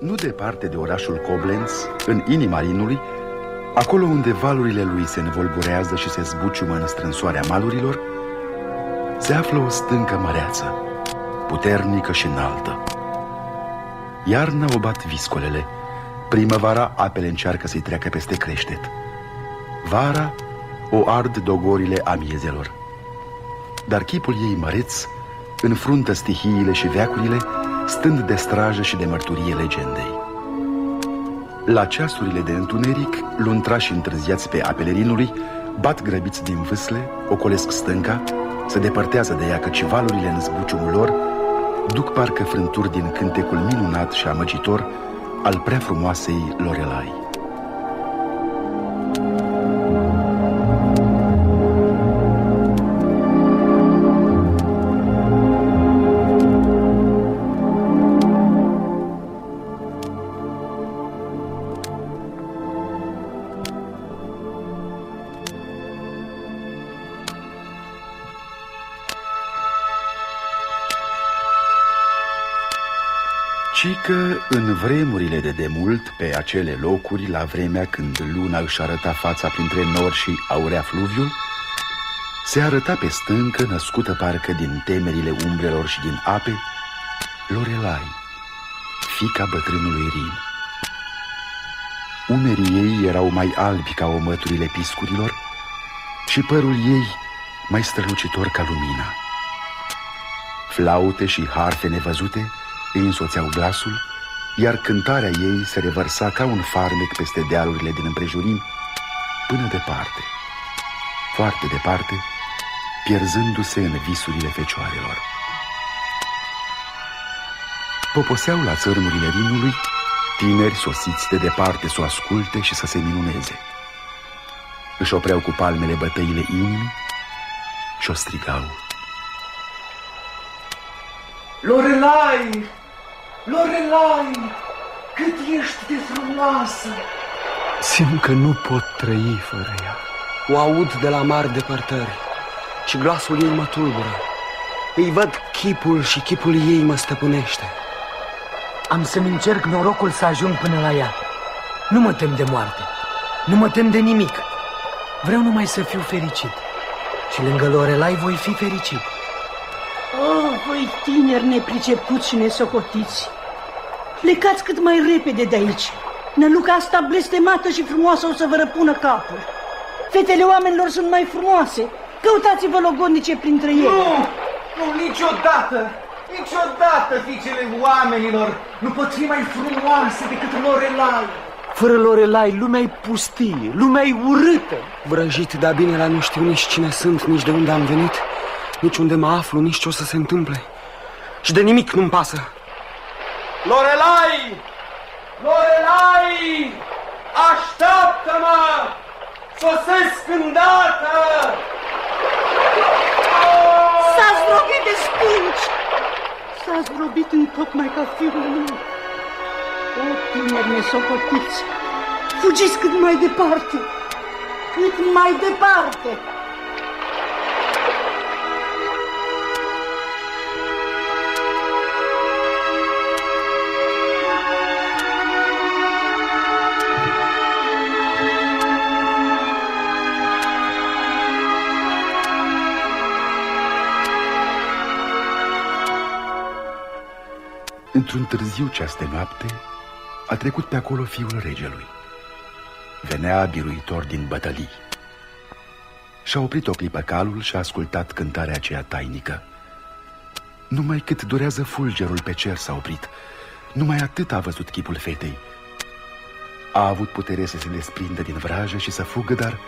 Nu departe de orașul Koblenz, în inima Rinului, acolo unde valurile lui se nevolburează și se zbuciumă în strânsoarea malurilor, se află o stâncă măreață, puternică și înaltă. Iarna o bat viscolele, primăvara apele încearcă să-i treacă peste creștet. Vara o ard dogorile amiezelor. Dar chipul ei măreț înfruntă stihiile și veacurile, stând de strajă și de mărturie legendei. La ceasurile de întuneric, luntrași întârziați pe apele Rinului, bat grăbiți din vâsle, ocolesc stânca, se depărtează de ea căci valurile în zbuciumul lor duc parcă frânturi din cântecul minunat și amăgitor al prea frumoasei Lorelai. Ci că în vremurile de demult, pe acele locuri, la vremea când luna își arăta fața printre nori și aurea fluviul, se arăta pe stâncă, născută parcă din temerile umbrelor și din ape, Lorelai, fica bătrânului Rin. Umerii ei erau mai albi ca omăturile piscurilor și părul ei mai strălucitor ca lumina. Flaute și harfe nevăzute îi însoțeau glasul, iar cântarea ei se revărsa ca un farmec peste dealurile din împrejurim până departe, foarte departe, pierzându-se în visurile fecioarelor. Poposeau la țărmurile Rinului tineri sosiți de departe să o asculte și să se minuneze. Își opreau cu palmele bătăile inimii și o strigau. Lorelai! Lorelai! Cât ești de frumoasă! Simt că nu pot trăi fără ea. O aud de la mari depărtări și glasul ei mă tulbură. Îi văd chipul și chipul ei mă stăpânește. Am să-mi încerc norocul să ajung până la ea. Nu mă tem de moarte. Nu mă tem de nimic. Vreau numai să fiu fericit. Și lângă Lorelai voi fi fericit. Oh, voi tineri nepricepuți și nesocotiți, plecați cât mai repede de aici. Năluca asta blestemată și frumoasă o să vă răpună capul. Fetele oamenilor sunt mai frumoase. Căutați-vă logodnice printre ele. Nu, nu, niciodată, niciodată fiicele oamenilor nu pot fi mai frumoase decât Lorelai. Fără Lorelai, lumea e pustie, lumea e urâtă. Vrăjit, dar bine la nu știu nici cine sunt, nici de unde am venit, nici unde mă aflu, nici ce o să se întâmple. Și de nimic nu-mi pasă. Lorelai! Lorelai! Așteaptă-mă! Sosesc îndată! S-a zdrobit de stânci! S-a zdrobit în tocmai ca fiul meu. O, tineri nesocotiți, fugiți cât mai departe! Cât mai departe! Într-un târziu ceas de noapte a trecut pe acolo fiul regelui. Venea biruitor din bătălii. Și-a oprit o clipă calul și a ascultat cântarea aceea tainică. Numai cât durează fulgerul pe cer s-a oprit, numai atât a văzut chipul fetei. A avut putere să se desprindă din vrajă și să fugă, dar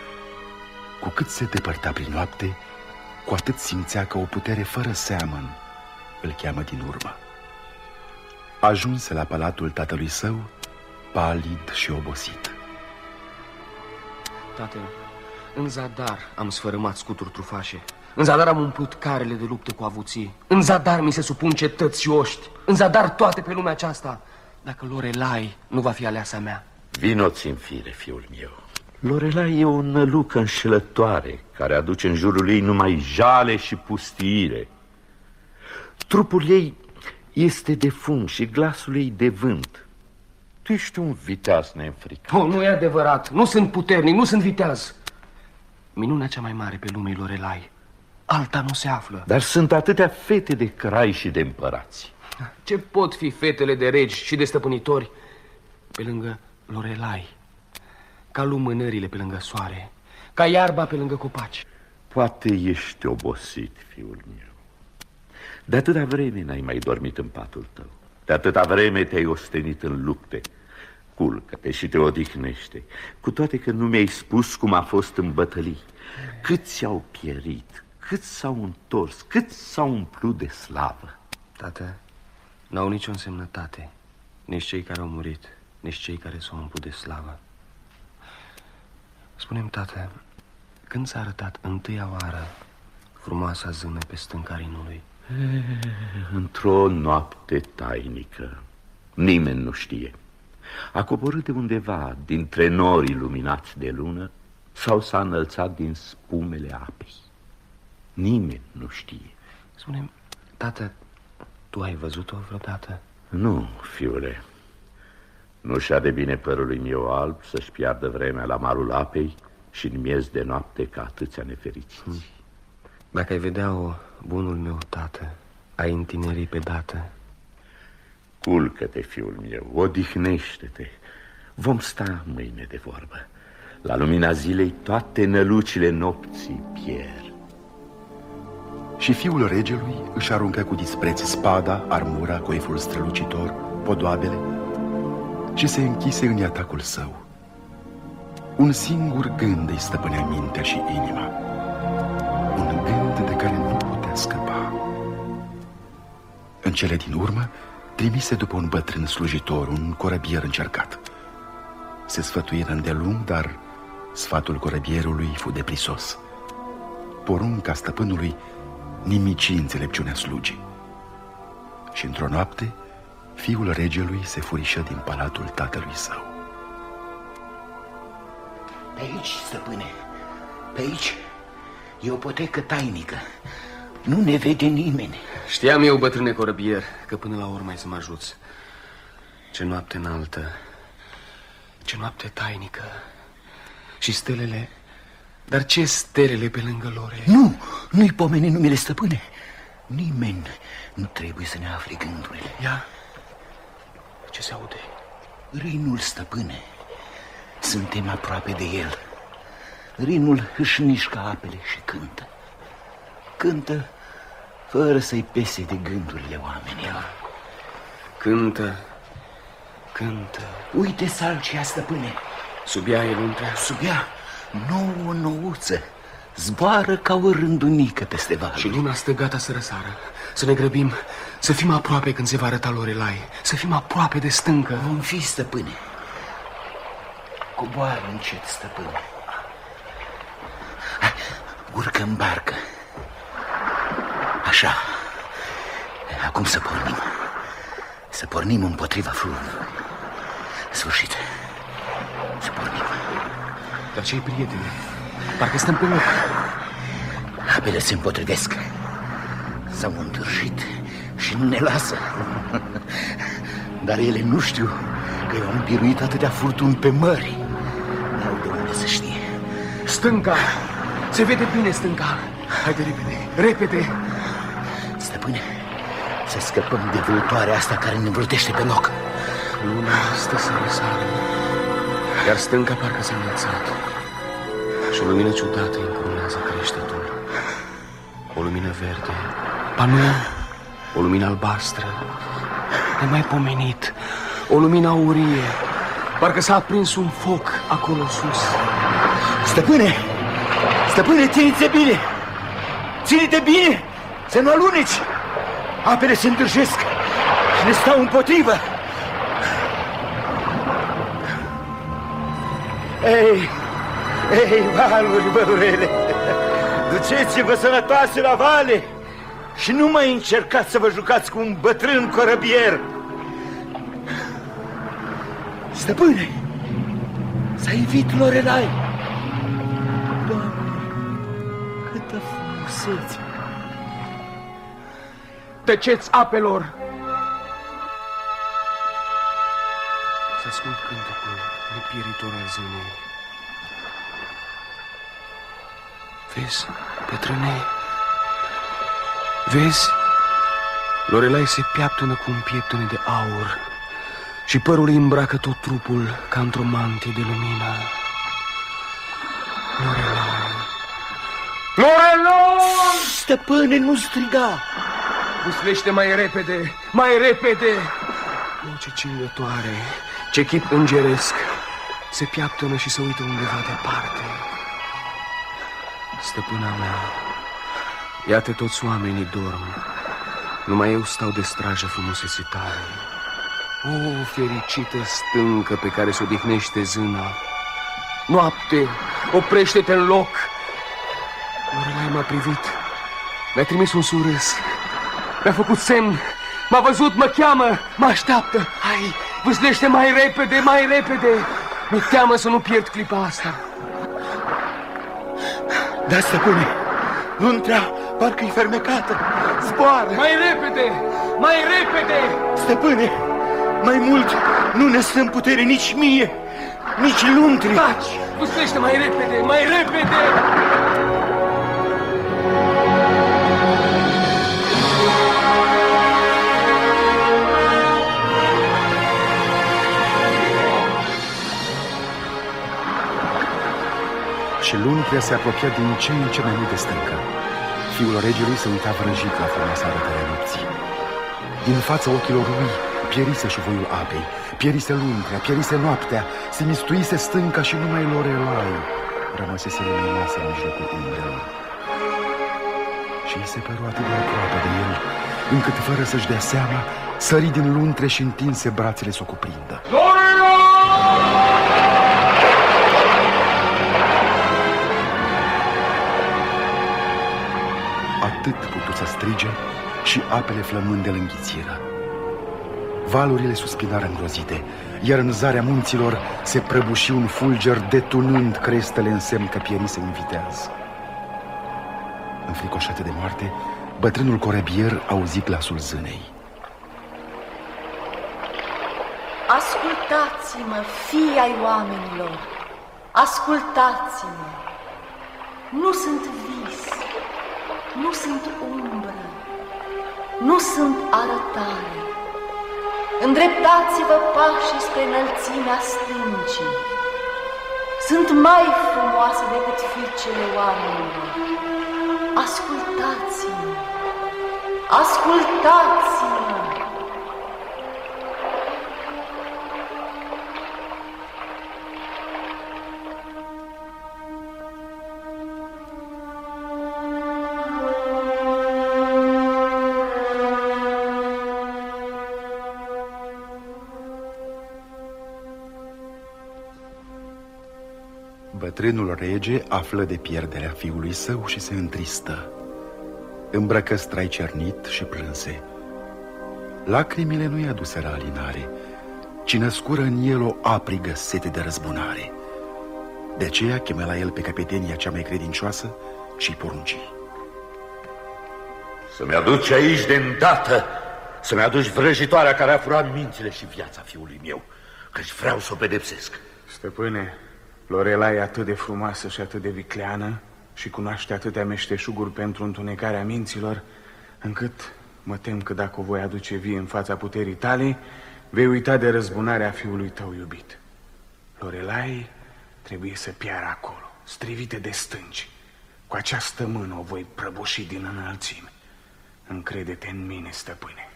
cu cât se depărta prin noapte, cu atât simțea că o putere fără seamăn îl cheamă din urmă. Ajunse la palatul tatălui său, palid și obosit. Tată, în zadar am sfărâmat scuturi trufașe. În zadar am umplut carele de luptă cu avuții. În zadar mi se supun cetăți și oști. În zadar toate pe lumea aceasta. Dacă Lorelai nu va fi aleasa mea. Vinoți în fire, fiul meu. Lorelai e o nălucă înșelătoare care aduce în jurul ei numai jale și pustiire. Trupul ei este de fum și glasul ei de vânt. Tu ești un viteaz neînfricat. Oh, nu e adevărat. Nu sunt puternic, nu sunt viteaz. Minunea cea mai mare pe lumii Lorelai. Alta nu se află. Dar sunt atâtea fete de crai și de împărați. Ce pot fi fetele de regi și de stăpânitori pe lângă Lorelai? Ca lumânările pe lângă soare, ca iarba pe lângă copaci. Poate ești obosit, fiul meu. De atâta vreme n-ai mai dormit în patul tău. De atâta vreme te-ai ostenit în lupte. Culcă-te și te odihnește. Cu toate că nu mi-ai spus cum a fost în bătălii. Câți au pierit, cât s-au întors, cât s-au umplut de slavă. Tată, n-au nicio însemnătate. Nici cei care au murit, nici cei care s-au umplut de slavă. Spune-mi, tată, când s-a arătat întâia oară frumoasa zână pe stânca Rinului? Într-o noapte tainică, nimeni nu știe. A coborât de undeva, dintre norii luminați de lună, sau s-a înălțat din spumele apei. Nimeni nu știe. spune tată, tu ai văzut-o vreodată? Nu, fiule. Nu și de bine părului meu alb să-și piardă vremea la marul apei și în miez de noapte ca atâția nefericiți. Hmm. Dacă ai vedea-o, bunul meu tată, ai întineri pe dată. Culcă-te, fiul meu, odihnește-te. Vom sta mâine de vorbă. La lumina zilei toate nălucile nopții pierd. Și fiul regelui își aruncă cu dispreț spada, armura, coiful strălucitor, podoabele și se închise în atacul său. Un singur gând îi stăpânea mintea și inima. În cele din urmă, trimise după un bătrân slujitor, un corăbier încercat. Se sfătuiră îndelung, dar sfatul corăbierului fu deprisos. Porunca stăpânului nimici înțelepciunea slugii. Și într-o noapte, fiul regelui se furișă din palatul tatălui său. Pe aici, stăpâne, pe aici e o potecă tainică. Nu ne vede nimeni. Știam eu, bătrâne corăbier, că până la urmă ai să mă ajuți. Ce noapte înaltă, ce noapte tainică. Și stelele... Dar ce stelele pe lângă lore? Nu, nu-i pomeni numele stăpâne. Nimeni nu trebuie să ne afle gândurile. Ia, ce se aude? Rinul stăpâne. Suntem aproape de el. Rinul își mișcă apele și cântă. Cântă fără să-i pese de gândurile oamenilor. Cântă, cântă. Uite salcia, stăpâne. Sub ea e luntrea? Sub ea, nouă nouță. Zboară ca o rândunică peste valuri. Și luna stă gata să răsară. Să ne grăbim, să fim aproape când se va arăta Lorelai. Să fim aproape de stâncă. Vom fi, stăpâne. Coboară încet, stăpâne. Urcă în barcă. Așa. Acum să pornim. Să pornim împotriva fluviului. Sfârșit. Să pornim. Dar ce prietene? Parcă stăm pe loc. Apele se împotrivesc. S-au întârșit și nu ne lasă. Dar ele nu știu că eu am biruit atâtea furtuni pe mări. N-au de unde să știe. Stânca! Se vede bine stânca. Haide repede, repede! Stăpâne, să scăpăm de vâltoarea asta care ne vâltește pe loc. Luna stă să răsară, iar stânca parcă s-a înălțat. Și o lumină ciudată încrunează creștetul. O lumină verde, ba nu, o lumină albastră, nemaipomenit, o lumină aurie, parcă s-a aprins un foc acolo sus. Stăpâne, stăpâne, ține-te bine, ține-te bine, să nu aluneci. Apele se îndrăjesc și ne stau împotrivă. Ei, ei, valuri bărurele, duceți-vă sănătoase la vale și nu mai încercați să vă jucați cu un bătrân corăbier. Stăpâne, s-a evit Lorelai. Doamne, câtă frumusețe! Tăceți apelor! Să ascult cântecul nepieritor al zânei. Vezi, Petrăne, vezi? Lorelai se piaptănă cu un pieptăne de aur și părul îi îmbracă tot trupul ca într-o mantie de lumină. Lorelai! Lorelai! Stăpâne, nu striga! Puslește mai repede, mai repede! O, ce cingătoare, ce chip îngeresc! Se piaptănă și se uită undeva departe. Stăpâna mea, iată toți oamenii dorm. Numai eu stau de strajă frumuseții tale. O, fericită stâncă pe care se odihnește zâna. Noapte, oprește-te în loc. Lorelai m-a privit. Mi-a trimis un surâs. Mi-a făcut semn. M-a văzut, mă cheamă, mă așteaptă. Hai, vâslește mai repede, mai repede. Mi teamă să nu pierd clipa asta. Da, stăpâne, luntrea parcă-i fermecată. Zboară! Mai repede, mai repede! Stăpâne, mai mult nu ne stăm putere nici mie, nici luntrii. Taci! Vâslește mai repede, mai repede! Și luntria se apropia din ce în ce mai mult de stâncă. Fiul regelui se uita vrăjit la frumoasa arătare nopții. Din fața ochilor lui pierise șuvoiul apei, pierise luntrea, pierise noaptea, se mistuise stânca și numai Lorelai rămăsese luminoasă în mijlocul umbrelor. Și îi se păru atât de aproape de el, încât fără să-și dea seama, sări din luntre și întinse brațele să o cuprindă. Atât putu să strige și apele flămânde îl înghițiră. Valurile suspinară îngrozite, iar în zarea munților se prăbuși un fulger detunând crestele în semn că pierise un viteaz. Înfricoșată de moarte, bătrânul corebier auzi glasul zânei. Ascultați-mă, fii ai oamenilor, ascultați-mă. Nu sunt vis, nu sunt umbră, nu sunt arătare. Îndreptați-vă pașii spre înălțimea stâncii. Sunt mai frumoase decât fiicele oamenilor. Ascultați-mă, ascultați-mă. Bătrânul rege află de pierderea fiului său și se întristă. Îmbrăcă strai cernit și plânse. Lacrimile nu-i aduseră alinare, ci născură în el o aprigă sete de răzbunare. De aceea chemă la el pe capetenia cea mai credincioasă și porunci. Să-mi aduci aici de îndată, să-mi aduci vrăjitoarea care a furat mințile și viața fiului meu, căci vreau să o pedepsesc. Stăpâne, Lorela e atât de frumoasă și atât de vicleană și cunoaște atâtea meșteșuguri pentru întunecarea minților, încât mă tem că dacă o voi aduce vie în fața puterii tale, vei uita de răzbunarea fiului tău iubit. Lorelai trebuie să piară acolo, strivite de stânci. Cu această mână o voi prăbuși din înălțime. Încrede-te în mine, stăpâne.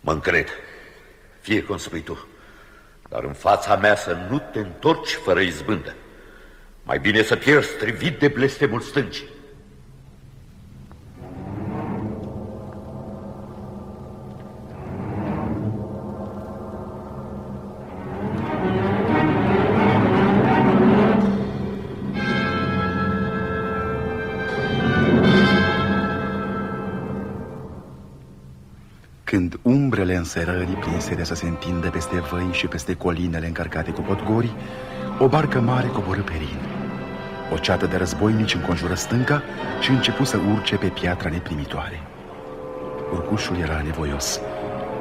Mă încred, fie cum spui tu, dar în fața mea să nu te întorci fără izbândă. Mai bine să pierzi strivit de blestemul stâncii. Când umbrele înserării prinseră să se întindă peste văi și peste colinele încărcate cu potgori, o barcă mare coborâ pe Rin. O ceată de războinici înconjură stânca și începu să urce pe piatra neprimitoare. Urcușul era nevoios.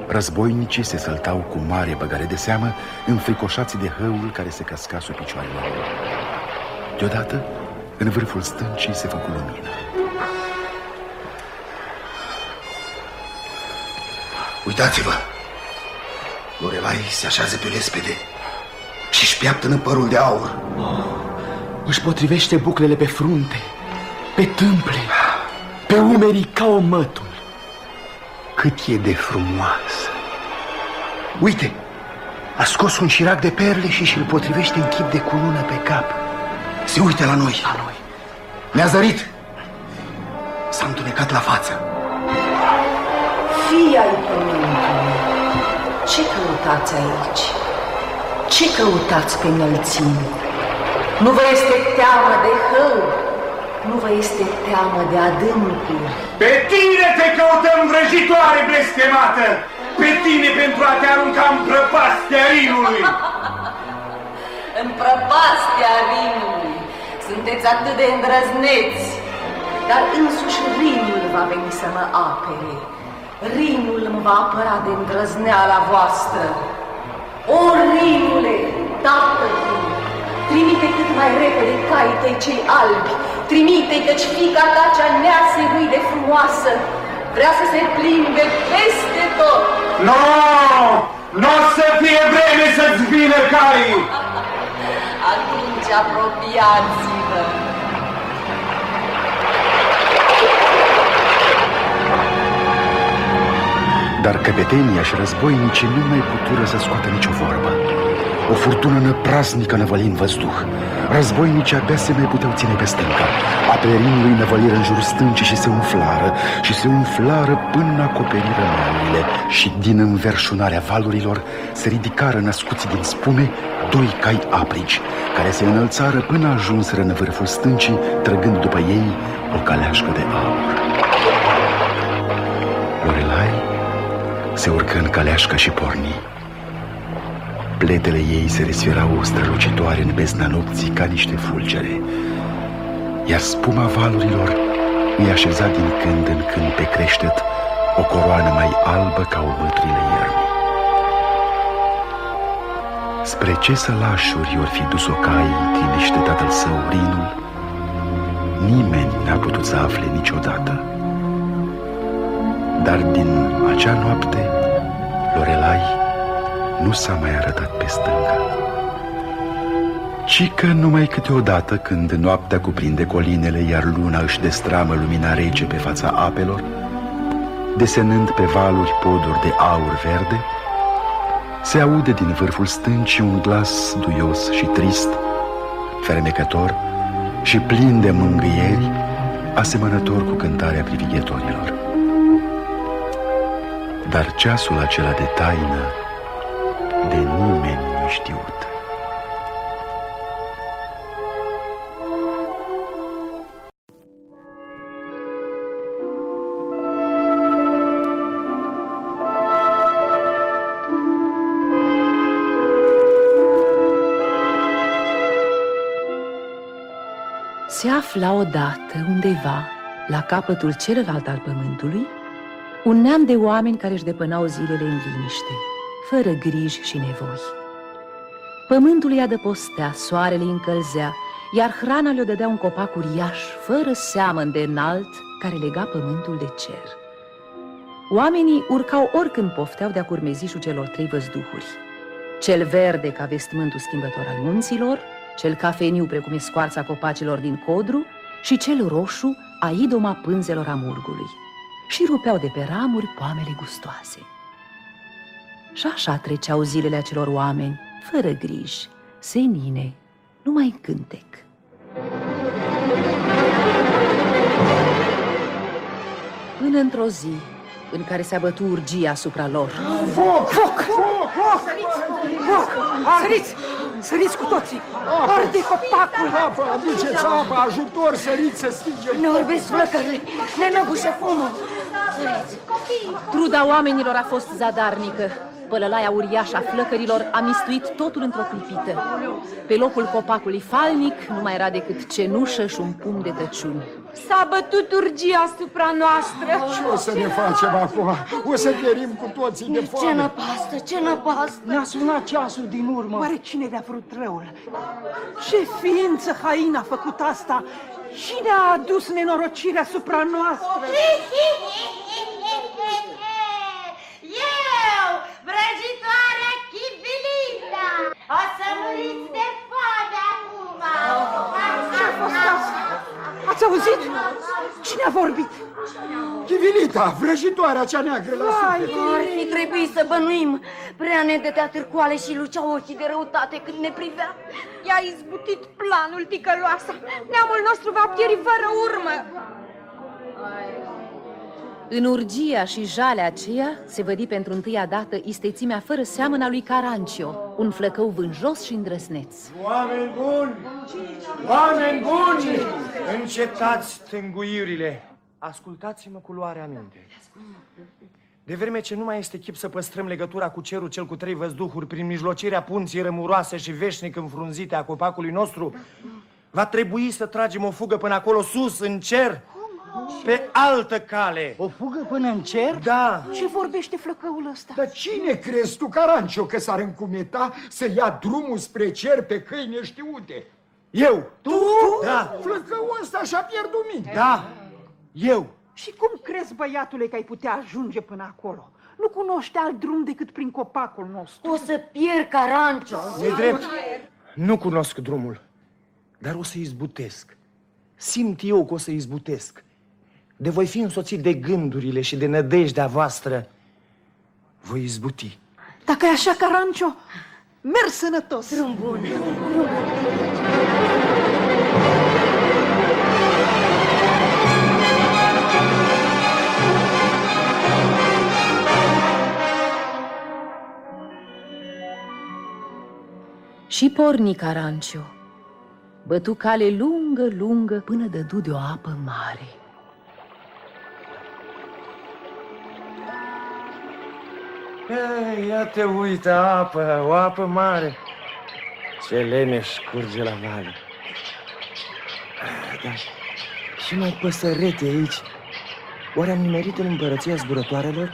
Războinicii se săltau cu mare băgare de seamă, înfricoșați de hăul care se căsca sub picioarele lor. Deodată, în vârful stâncii se făcu lumină. Uitați-vă! Lorelai se așează pe lespede și își piaptă părul de aur. Își potrivește buclele pe frunte, pe tâmple, pe umerii ca o mătul. Cât e de frumoasă! Uite, a scos un șirac de perle și și-l potrivește în chip de culună pe cap. Se uită la noi. La noi. Ne-a zărit. S-a întunecat la față. Fii ai pământului, ce căutați aici? Ce căutați pe înălțime? Nu vă este teamă de hău? Nu vă este teamă de adâncuri? Pe tine te căutăm, vrăjitoare blestemată! Pe tine pentru a te arunca în prăpastia Rinului! În prăpastia Rinului sunteți atât de îndrăzneți, dar însuși Rinul va veni să mă apere. Rinul mă va apăra de îndrăzneala voastră. O, Rinule, tată trimite cât mai repede caii tăi cei albi, trimite căci fica ta cea neasegui de frumoasă vrea să se plimbe peste tot. Nu! Nu o să fie vreme să-ți vină caii! Atunci apropiați-vă! Dar căpetenia și războinicii nu mai putură să scoată nicio vorbă. O furtună năpraznică năvăli în văzduh. Războinicii abia se mai puteau ține pe stânca. Aperinului năvăliră în jurul stâncii și se umflară, și se umflară până acoperiră malurile. Și din înverșunarea valurilor se ridicară născuți din spume doi cai aprigi, care se înălțară până ajunseră în vârful stâncii, trăgând după ei o caleașcă de aur. Se urcă în caleașcă și porni. Pletele ei se resfirau strălucitoare în bezna nopții ca niște fulgere, iar spuma valurilor îi așeza din când în când pe creștet o coroană mai albă ca o mătrile iernii. Spre ce sălașuri ori fi dus-o cai trimește tatăl său Rinul, nimeni n-a putut să afle niciodată. Dar din acea noapte, Lorelai nu s-a mai arătat pe stânga. Ci că numai câteodată când noaptea cuprinde colinele Iar luna își destramă lumina rece pe fața apelor Desenând pe valuri poduri de aur verde Se aude din vârful stâncii un glas duios și trist Fermecător și plin de mângâieri Asemănător cu cântarea privighetorilor Dar ceasul acela de taină de nimeni neștiut. Se afla odată undeva, la capătul celălalt al pământului, un neam de oameni care își depănau zilele în liniște fără griji și nevoi. Pământul îi adăpostea, soarele îi încălzea, iar hrana le-o dădea un copac uriaș, fără seamăn de înalt, care lega pământul de cer. Oamenii urcau oricând pofteau de-a curmezișul celor trei văzduhuri. Cel verde ca vestmântul schimbător al munților, cel cafeniu precum e scoarța copacilor din codru și cel roșu a idoma pânzelor amurgului. Și rupeau de pe ramuri poamele gustoase. Și așa treceau zilele acelor oameni, fără griji, senine, numai cântec. Până într-o zi, în care se abătu urgia asupra lor. Foc! Foc! Foc! Foc! Săriți! Săriți cu toții! Arde copacul! Apă, aduceți apă, ajutor, săriți să stingem! Ne orbesc flăcările, ne năbușe fumul! Truda oamenilor a fost zadarnică. Pălălaia uriașă a flăcărilor a mistuit totul într-o clipită. Pe locul copacului falnic nu mai era decât cenușă și un pum de tăciuni. S-a bătut urgia asupra noastră. Ce o să ne facem acum? O să pierim cu toții de Ce foame. năpastă, ce năpastă! Ne-a sunat ceasul din urmă. Oare cine le-a vrut răul? Ce ființă haină a făcut asta? Cine a adus nenorocirea asupra noastră? Eu, vrăjitoarea Chivilita, o să muriți de foame acum! Ce a fost asta? Ați auzit? Cine a vorbit? Chivilita, vrăjitoarea cea neagră la suflet. Ar fi trebuit să bănuim. Prea ne dădea târcoale și lucea ochii de răutate când ne privea. I-a izbutit planul ticăloasa. Neamul nostru va pieri fără urmă. În urgia și jalea aceea se vădi pentru întâia dată istețimea fără seamănă a lui Carancio, un flăcău vânjos și îndrăsneț. Oameni buni! Oameni buni! Încetați tânguirile! Ascultați-mă cu luarea minte. De vreme ce nu mai este chip să păstrăm legătura cu cerul cel cu trei văzduhuri prin mijlocirea punții rămuroase și veșnic înfrunzite a copacului nostru, va trebui să tragem o fugă până acolo sus, în cer, pe altă cale. O fugă până în cer? Da, Ce vorbește flăcăul ăsta? Dar cine crezi tu, Carancio, că s-ar încumeta să ia drumul spre cer pe căi neștiute? eu. Tu? Da. Flăcăul ăsta și-a pierdut mintea. Da, eu. Și cum crezi, băiatule, că ai putea ajunge până acolo? Nu cunoști alt drum decât prin copacul nostru. O să pierd Carancio. E drept. Nu cunosc drumul, dar o să izbutesc. Simt eu că o să izbutesc. De voi fi însoțit de gândurile și de nădejdea voastră, voi izbuti. Dacă e așa, Carancio, merg sănătos. Drum bun. Și porni Carancio. Bătu cale lungă, lungă, până dădu de o apă mare. Ei, ia te uită, apă, o apă mare. Ce leneș curge la vale. Ah, Da, și mai păsărete aici. Oare am nimerit în împărăția zburătoarelor?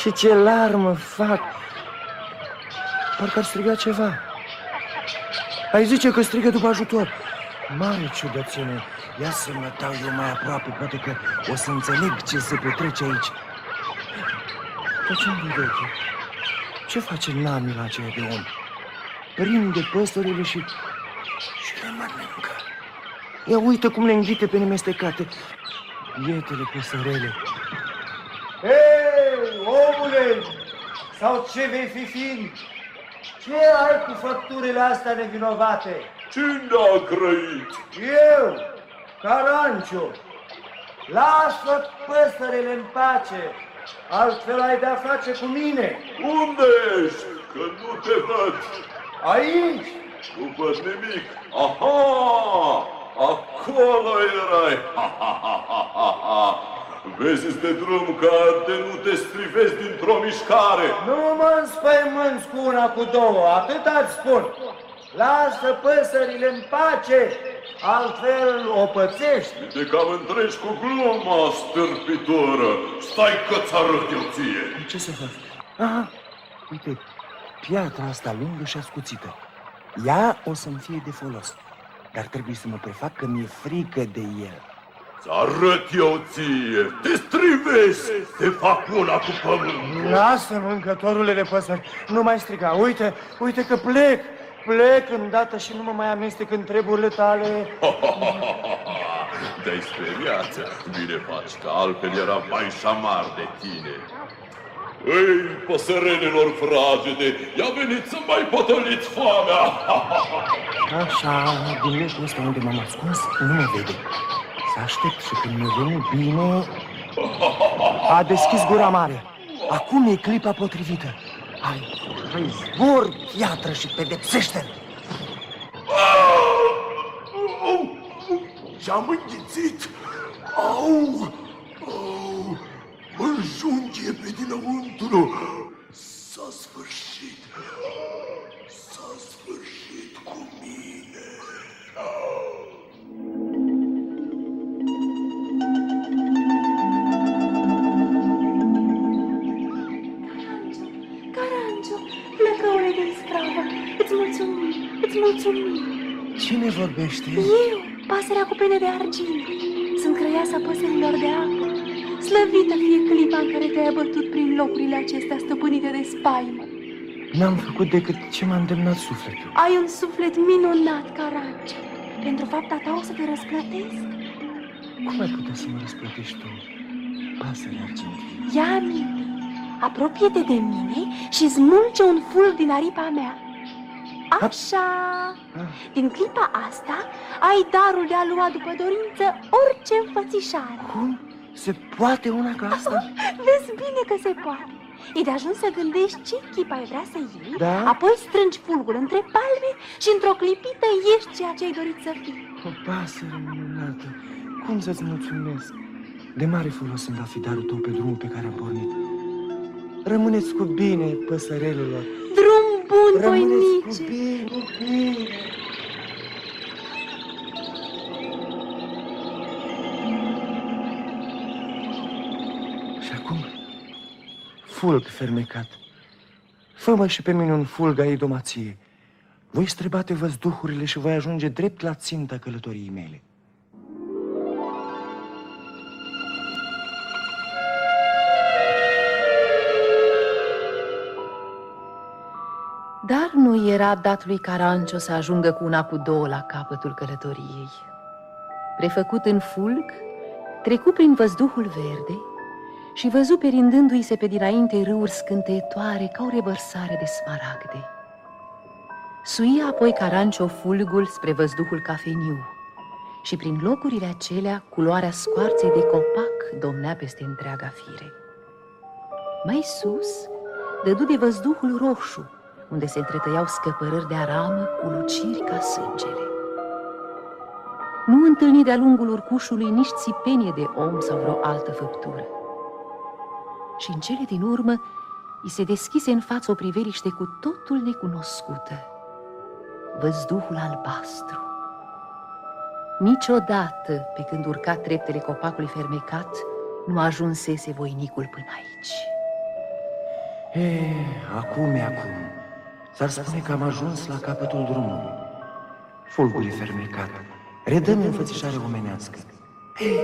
Și ce larmă fac! Parcă ar striga ceva. Ai zice că strigă după ajutor. Mare ciudățenie. Ia să mă dau eu mai aproape, poate că o să înțeleg ce se petrece aici. Dar ce mi veche? Ce face namila aceea de om? Prinde păsările și... și le mănâncă. Ia uite cum le înghite pe nemestecate. Bietele păsărele. Hei, omule! Sau ce vei fi fiind? Ce ai cu făpturile astea nevinovate? Cine a grăit? Eu, Carancio, lasă păsările în pace, altfel ai de-a face cu mine. Unde ești? Că nu te văd. Aici, Nu văd nimic. Aha! Acolo erai! Ha, ha, ha, ha, ha, ha. Vezi de drum ca de nu te strivezi dintr-o mișcare. nu mă înspăimânți cu una, cu două, atât îți spun. Lasă păsările în pace, altfel o pățești. De cam întregi cu gluma stârpitoră. Stai că ți arăt eu ție. Ce să fac? Aha, uite, piatra asta lungă și ascuțită. Ea o să-mi fie de folos, dar trebuie să mă prefac că mi-e frică de el. Ți arăt eu ție. Te strivezi. Te fac una cu pământul. Lasă mâncătorule de păsări, nu mai striga, uite, uite că plec, plec îndată și nu mă mai amestec în treburile tale. Te-ai speriat. Bine faci, că altfel era mai șamar de tine. Ei, păsărenilor fragede, ia veniți să mai potoliți foamea! Așa, din locul ăsta unde m-am ascuns, nu mă vede. Să aștept și când mi vine bine... A deschis gura mare. Acum e clipa potrivită. Hai, hai, zbor, piatră și pedepsește-l. Și-am înghițit! Au! Au! Îl ajunge pe dinăuntru. S-a sfârșit. Îți mulțumim. Cine vorbește? Eu, pasărea cu pene de argint, sunt crăiasa păsărilor de apă. Slăvită fie clipa în care te-ai bătut prin locurile acestea stăpânite de spaimă. N-am făcut decât ce m-a îndemnat sufletul. Ai un suflet minunat, Carancio. Pentru fapta ta o să te răsplătesc. Cum ai putea să mă răsplătești tu, pasăre argintie? Ia aminte, apropie-te de mine și smulge un fulg din aripa mea. Așa! Din clipa asta ai darul de a lua după dorință orice înfățișare. Cum? Se poate una ca asta? Vezi bine că se poate. E de ajuns să gândești ce chip ai vrea să iei, Da? apoi strângi fulgul între palme și într-o clipită ești ceea ce ai dorit să fii. O pasăre minunată, cum să-ți mulțumesc? De mare folos sunt a fi darul tău pe drumul pe care am pornit. Rămâneți cu bine, păsărelelor. Drum bun, Rămâneți cu voinice! bine, cu bine. Și acum, fulg fermecat. Fă-mă și pe mine un fulg a idomației. Voi străbate văzduhurile și voi ajunge drept la ținta călătoriei mele. Dar nu era dat lui Carancio să ajungă cu una cu două la capătul călătoriei. Prefăcut în fulg, trecu prin văzduhul verde și văzu perindându-i se pe dinainte râuri scânteietoare ca o revărsare de smaragde. Suia apoi Carancio fulgul spre văzduhul cafeniu și prin locurile acelea culoarea scoarței de copac domnea peste întreaga fire. Mai sus, dădu de văzduhul roșu, unde se întretăiau scăpărări de aramă cu luciri ca sângele. Nu întâlni de-a lungul urcușului nici țipenie de om sau vreo altă făptură. Și în cele din urmă, îi se deschise în față o priveliște cu totul necunoscută. Văzduhul albastru. Niciodată, pe când urca treptele copacului fermecat, nu ajunsese voinicul până aici. E, acum e acum. S-ar spune că am ajuns la capătul drumului. Fulgul e fermecat. Redăm înfățișare omenească. Ei,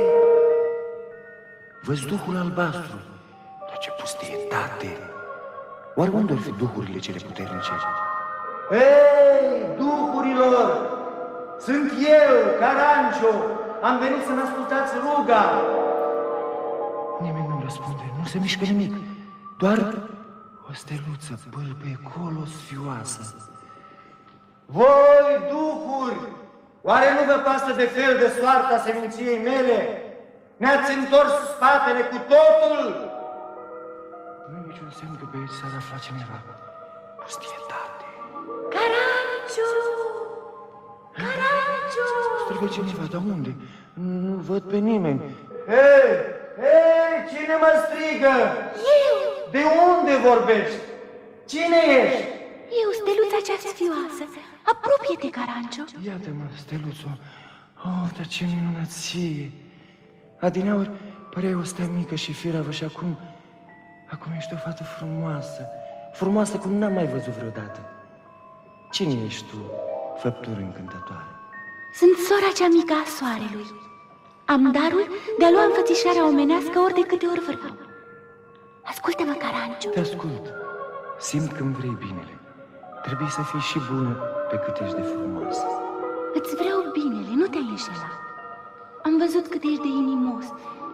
văzduhul albastru. Dar ce pustietate! Oare unde ar fi duhurile cele puternice? Ei, duhurilor! Sunt eu, Carancio! Am venit să-mi ascultați ruga! Nimeni nu răspunde, nu se mișcă nimic. Doar o steluță bâlbâie colosfioasă. Voi, duhuri, oare nu vă pasă de fel de soarta seminției mele? Ne-ați întors spatele cu totul? Nu e niciun semn că pe aici s-ar afla cineva. Pustietate. Carancio! Carancio! Strigă cineva, dar unde? Nu văd pe nimeni. Hei, hei, cine mă strigă? Eu! De unde vorbești? Cine ești? Eu, steluța cea sfioasă. Apropie-te, Carancio. Iată-mă, steluțo. Oh, dar ce minunăție! Adineauri păreai o stea mică și firavă și acum... Acum ești o fată frumoasă. Frumoasă cum n-am mai văzut vreodată. Cine ești tu, făptură încântătoare? Sunt sora cea mică a soarelui. Am darul de a lua înfățișarea omenească ori de câte ori vreau. Ascultă-mă, Carancio. Te ascult. Simt că-mi vrei binele. Trebuie să fii și bună pe cât ești de frumoasă. Îți vreau binele, nu te-ai înșelat. Am văzut cât ești de inimos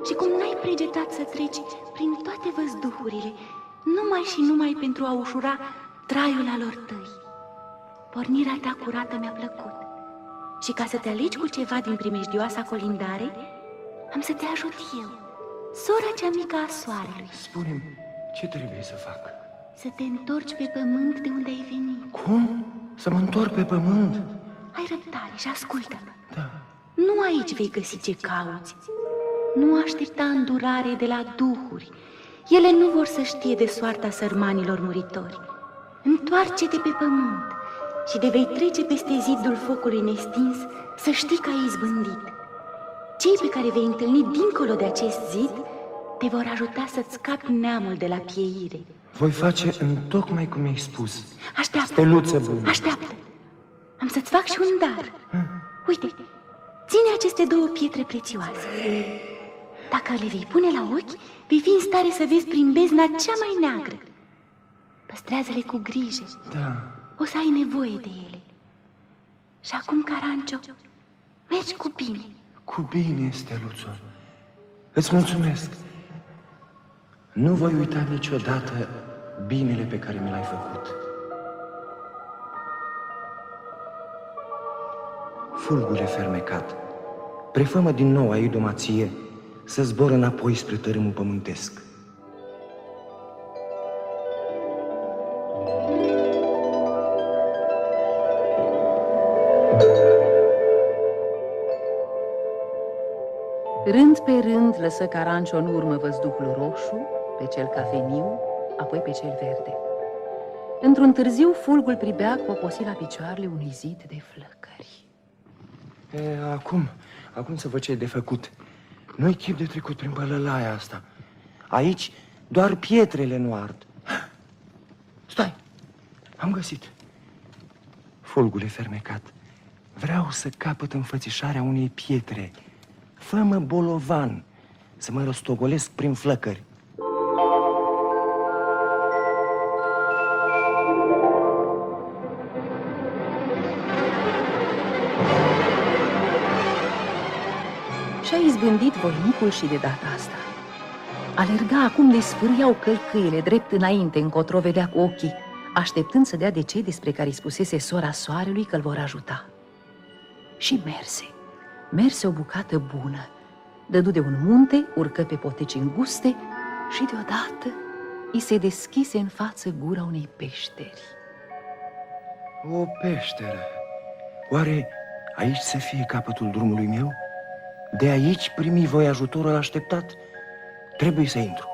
și cum n-ai pregetat să treci prin toate văzduhurile, numai și numai pentru a ușura traiul alor tăi. Pornirea ta curată mi-a plăcut. Și ca să te alegi cu ceva din primejdioasa colindare, am să te ajut eu, sora cea mică a soarelui, Spune-mi, ce trebuie să fac? să te întorci pe pământ de unde ai venit. Cum? Să mă întorc pe pământ? Ai răbdare și ascultă-mă. Da. Nu aici vei găsi ce cauți. Nu aștepta îndurare de la duhuri, Ele nu vor să știe de soarta sărmanilor muritori. Întoarce-te pe pământ și de vei trece peste zidul focului nestins să știi că ai izbândit. Cei pe care vei întâlni dincolo de acest zid te vor ajuta să-ți scapi neamul de la pieire. Voi face în tocmai cum mi-ai spus. Așteaptă! Steluță bună. Așteaptă! Am să-ți fac și un dar. Uite, ține aceste două pietre prețioase. Dacă le vei pune la ochi, vei fi în stare să vezi prin bezna cea mai neagră. Păstrează-le cu grijă. Da. O să ai nevoie de ele. Și acum, Carancio, mergi cu bine. Cu bine, Steluțo. Îți mulțumesc. Nu voi uita niciodată binele pe care mi l-ai făcut. Fulgure fermecat, prefămă din nou a idomație să zbor înapoi spre tărâmul pământesc. Rând lăsă Carancio în urmă văzduhul roșu, pe cel cafeniu, apoi pe cel verde. Într-un târziu, fulgul pribea poposi la picioarele unui zid de flăcări. E, acum, acum să văd ce e de făcut. Nu-i chip de trecut prin bălălaia asta. Aici doar pietrele nu ard. Stai, am găsit. Fulgul e fermecat. Vreau să capăt înfățișarea unei pietre. Fă-mă bolovan, să mă rostogolesc prin flăcări. Și-a izbândit voinicul și de data asta. Alerga acum de sfârșiau călcâiele drept înainte, încotro vedea cu ochii, așteptând să dea de cei despre care îi spusese sora soarelui că îl vor ajuta. Și merse, merse o bucată bună, dădu de un munte, urcă pe poteci înguste și deodată îi se deschise în față gura unei peșteri. O peșteră. Oare aici să fie capătul drumului meu? De aici primi voi ajutorul așteptat? Trebuie să intru.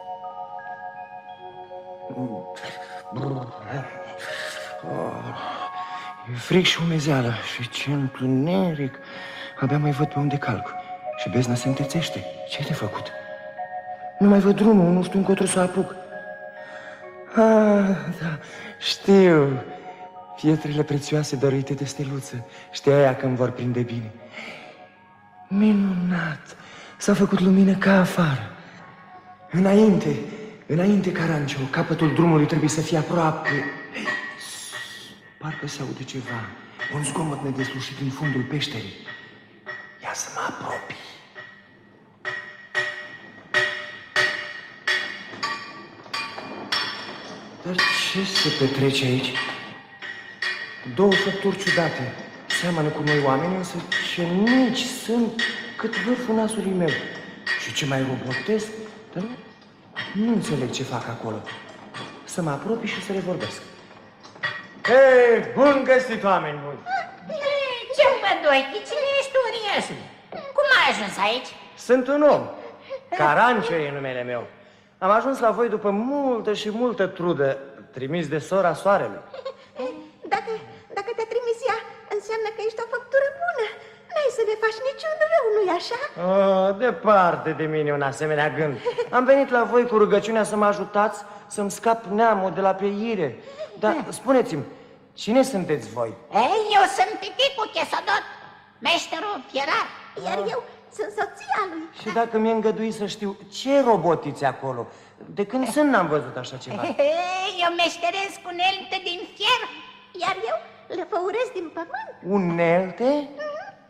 Oh, e fric și umezeală și ce întuneric. Abia mai văd pe unde calc. Și bezna se întețește. Ce-ai de făcut? Nu mai văd drumul, nu știu încotro să apuc. Ah, da, știu. Pietrele prețioase dăruite de steluță. Știa ea că îmi vor prinde bine. Minunat! S-a făcut lumină ca afară. Înainte, înainte, Carancio, capătul drumului trebuie să fie aproape. Hei, parcă se aude ceva. Un zgomot nedeslușit din fundul peșterii. Ia să mă apropii. Dar ce se petrece aici? Două făpturi ciudate. Seamănă cu noi oameni, însă ce mici sunt cât vârful nasului meu. Și ce mai robotesc, dar nu, nu înțeleg ce fac acolo. Să mă apropii și să le vorbesc. Hei, bun găsit, oameni buni! Ce mă doi, cine ești tu, uriașule? Cum ai ajuns aici? Sunt un om. Carancio e numele meu. Am ajuns la voi după multă și multă trudă, trimis de sora soarelui. Dacă, dacă te-a trimis ea, înseamnă că ești o făptură bună. N-ai să ne faci niciun rău, nu-i așa? Oh, departe de mine un asemenea gând. Am venit la voi cu rugăciunea să mă ajutați să-mi scap neamul de la peire. Dar spuneți-mi, cine sunteți voi? Ei, eu sunt Titicu Chesodot, meșterul fierar. Iar eu sunt soția lui. Și dacă mi-e îngăduit să știu, ce robotiți acolo? De când sunt n-am văzut așa ceva. Ei, eu meșteresc unelte din fier. Iar eu le făuresc din pământ. Unelte?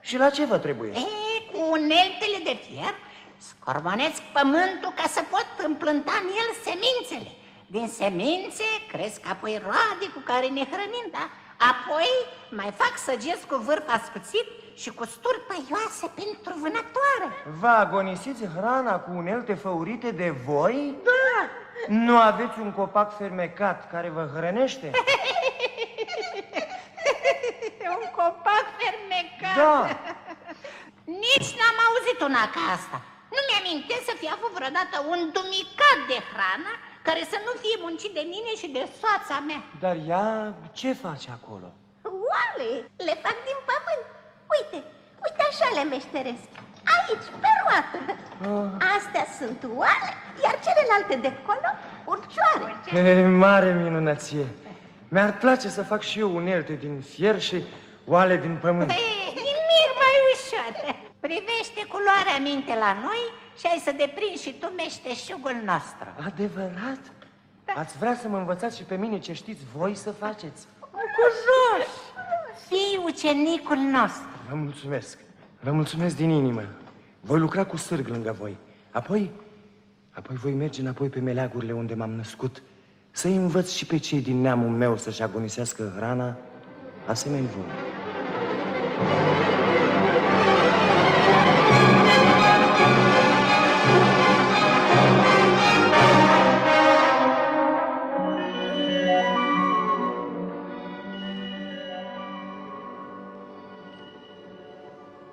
Și la ce vă trebuie? Ei, cu uneltele de fier scormonesc pământul ca să pot împlânta în el semințele. Din semințe cresc apoi roade cu care ne hrănim, da? Apoi mai fac săgeți cu vârf ascuțit și cu sturi păioase pentru vânătoare. Vă agonisiți hrana cu unelte făurite de voi? Da! Nu aveți un copac fermecat care vă hrănește? un copac fermecat. Da. Nici n-am auzit una ca asta. Nu mi-am amintesc să fie avut vreodată un dumicat de hrană care să nu fie muncit de mine și de soața mea. Dar ea ce face acolo? Oale, le fac din pământ. Uite, uite așa le meșteresc. Aici, pe roată. Astea sunt oale, iar celelalte de acolo, urcioare. E, mare minunăție! Mi-ar place să fac și eu unelte din fier și oale din pământ. Ei, nimic mai ușor. Privește culoarea minte la noi și ai să deprinzi și tu meșteșugul nostru. Adevărat? Ați vrea să mă învățați și pe mine ce știți voi să faceți? Bucuros! Fii ucenicul nostru. Vă mulțumesc. Vă mulțumesc din inimă. Voi lucra cu sârg lângă voi. Apoi, apoi voi merge înapoi pe meleagurile unde m-am născut, să-i învăț și pe cei din neamul meu să-și agonisească hrana, asemeni voi.